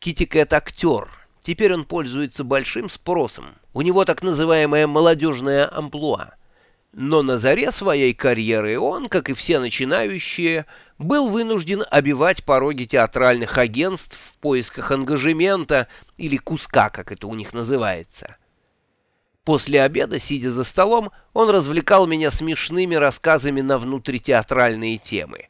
Китикет актер. Теперь он пользуется большим спросом. У него так называемая молодежная амплуа. Но на заре своей карьеры он, как и все начинающие, был вынужден обивать пороги театральных агентств в поисках ангажемента или куска, как это у них называется. После обеда, сидя за столом, он развлекал меня смешными рассказами на внутритеатральные темы.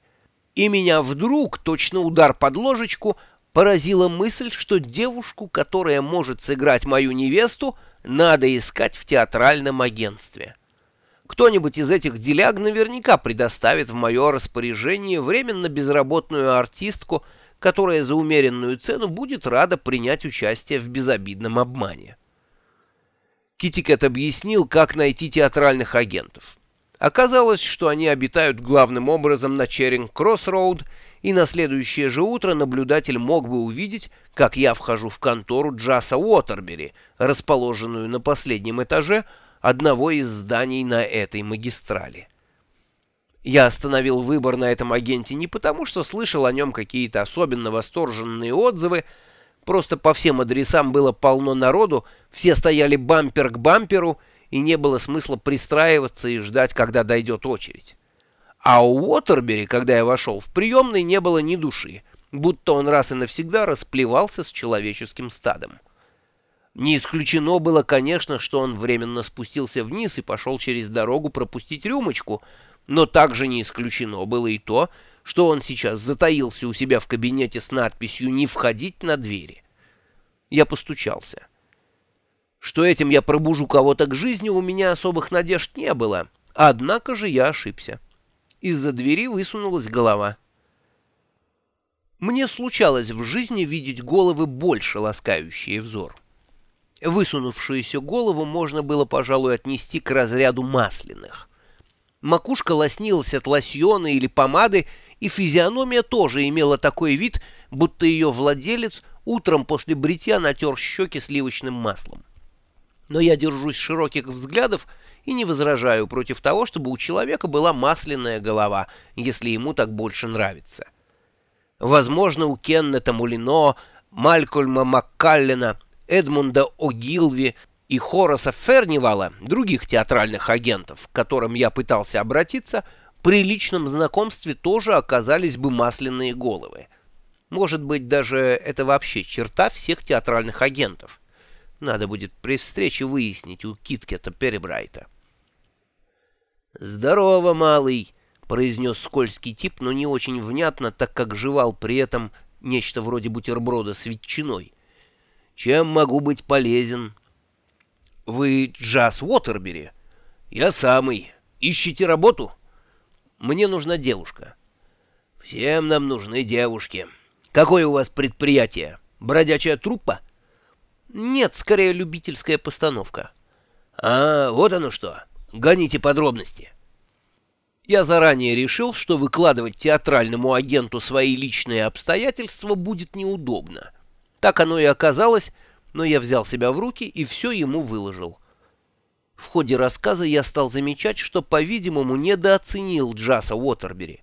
И меня вдруг, точно удар под ложечку, поразила мысль, что девушку, которая может сыграть мою невесту, надо искать в театральном агентстве. Кто-нибудь из этих деляг наверняка предоставит в мое распоряжение временно безработную артистку, которая за умеренную цену будет рада принять участие в безобидном обмане. Китикет объяснил, как найти театральных агентов. Оказалось, что они обитают главным образом на Черинг-Кроссроуд, и на следующее же утро наблюдатель мог бы увидеть, как я вхожу в контору Джаса Уотербери, расположенную на последнем этаже, одного из зданий на этой магистрали. Я остановил выбор на этом агенте не потому, что слышал о нем какие-то особенно восторженные отзывы, просто по всем адресам было полно народу, все стояли бампер к бамперу, и не было смысла пристраиваться и ждать, когда дойдет очередь. А у Уотербери, когда я вошел, в приемной не было ни души, будто он раз и навсегда расплевался с человеческим стадом. Не исключено было, конечно, что он временно спустился вниз и пошел через дорогу пропустить рюмочку, но также не исключено было и то, что он сейчас затаился у себя в кабинете с надписью «Не входить на двери». Я постучался. Что этим я пробужу кого-то к жизни, у меня особых надежд не было, однако же я ошибся. Из-за двери высунулась голова. Мне случалось в жизни видеть головы больше ласкающие взор. Высунувшуюся голову можно было, пожалуй, отнести к разряду масляных. Макушка лоснилась от лосьона или помады, и физиономия тоже имела такой вид, будто ее владелец утром после бритья натер щеки сливочным маслом. Но я держусь широких взглядов и не возражаю против того, чтобы у человека была масляная голова, если ему так больше нравится. Возможно, у Кеннета Мулино, Малькольма Маккаллена — Эдмунда О'Гилви и Хораса Фернивала, других театральных агентов, к которым я пытался обратиться, при личном знакомстве тоже оказались бы масляные головы. Может быть, даже это вообще черта всех театральных агентов. Надо будет при встрече выяснить у Киткета Перебрайта. «Здорово, малый!» — произнес скользкий тип, но не очень внятно, так как жевал при этом нечто вроде бутерброда с ветчиной. Чем могу быть полезен? Вы Джаз Уотербери? Я самый. Ищите работу? Мне нужна девушка. Всем нам нужны девушки. Какое у вас предприятие? Бродячая труппа? Нет, скорее любительская постановка. А, вот оно что. Гоните подробности. Я заранее решил, что выкладывать театральному агенту свои личные обстоятельства будет неудобно. Так оно и оказалось, но я взял себя в руки и все ему выложил. В ходе рассказа я стал замечать, что, по-видимому, недооценил Джаса Уотербери.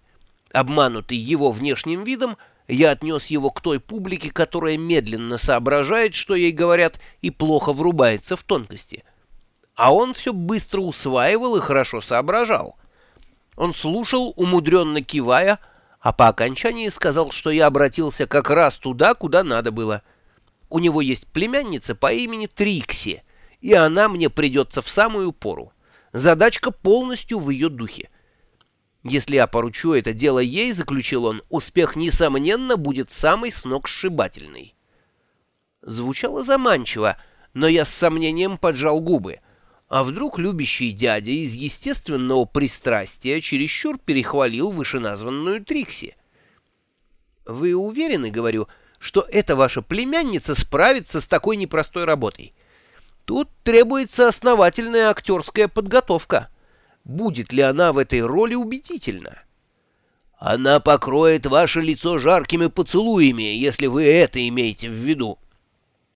Обманутый его внешним видом, я отнес его к той публике, которая медленно соображает, что ей говорят, и плохо врубается в тонкости. А он все быстро усваивал и хорошо соображал. Он слушал, умудренно кивая, а по окончании сказал, что я обратился как раз туда, куда надо было. У него есть племянница по имени Трикси, и она мне придется в самую пору. Задачка полностью в ее духе. Если я поручу это дело ей, заключил он, успех, несомненно, будет самый сногсшибательный. Звучало заманчиво, но я с сомнением поджал губы. А вдруг любящий дядя из естественного пристрастия чересчур перехвалил вышеназванную Трикси? «Вы уверены, — говорю, — что эта ваша племянница справится с такой непростой работой? Тут требуется основательная актерская подготовка. Будет ли она в этой роли убедительна?» «Она покроет ваше лицо жаркими поцелуями, если вы это имеете в виду»,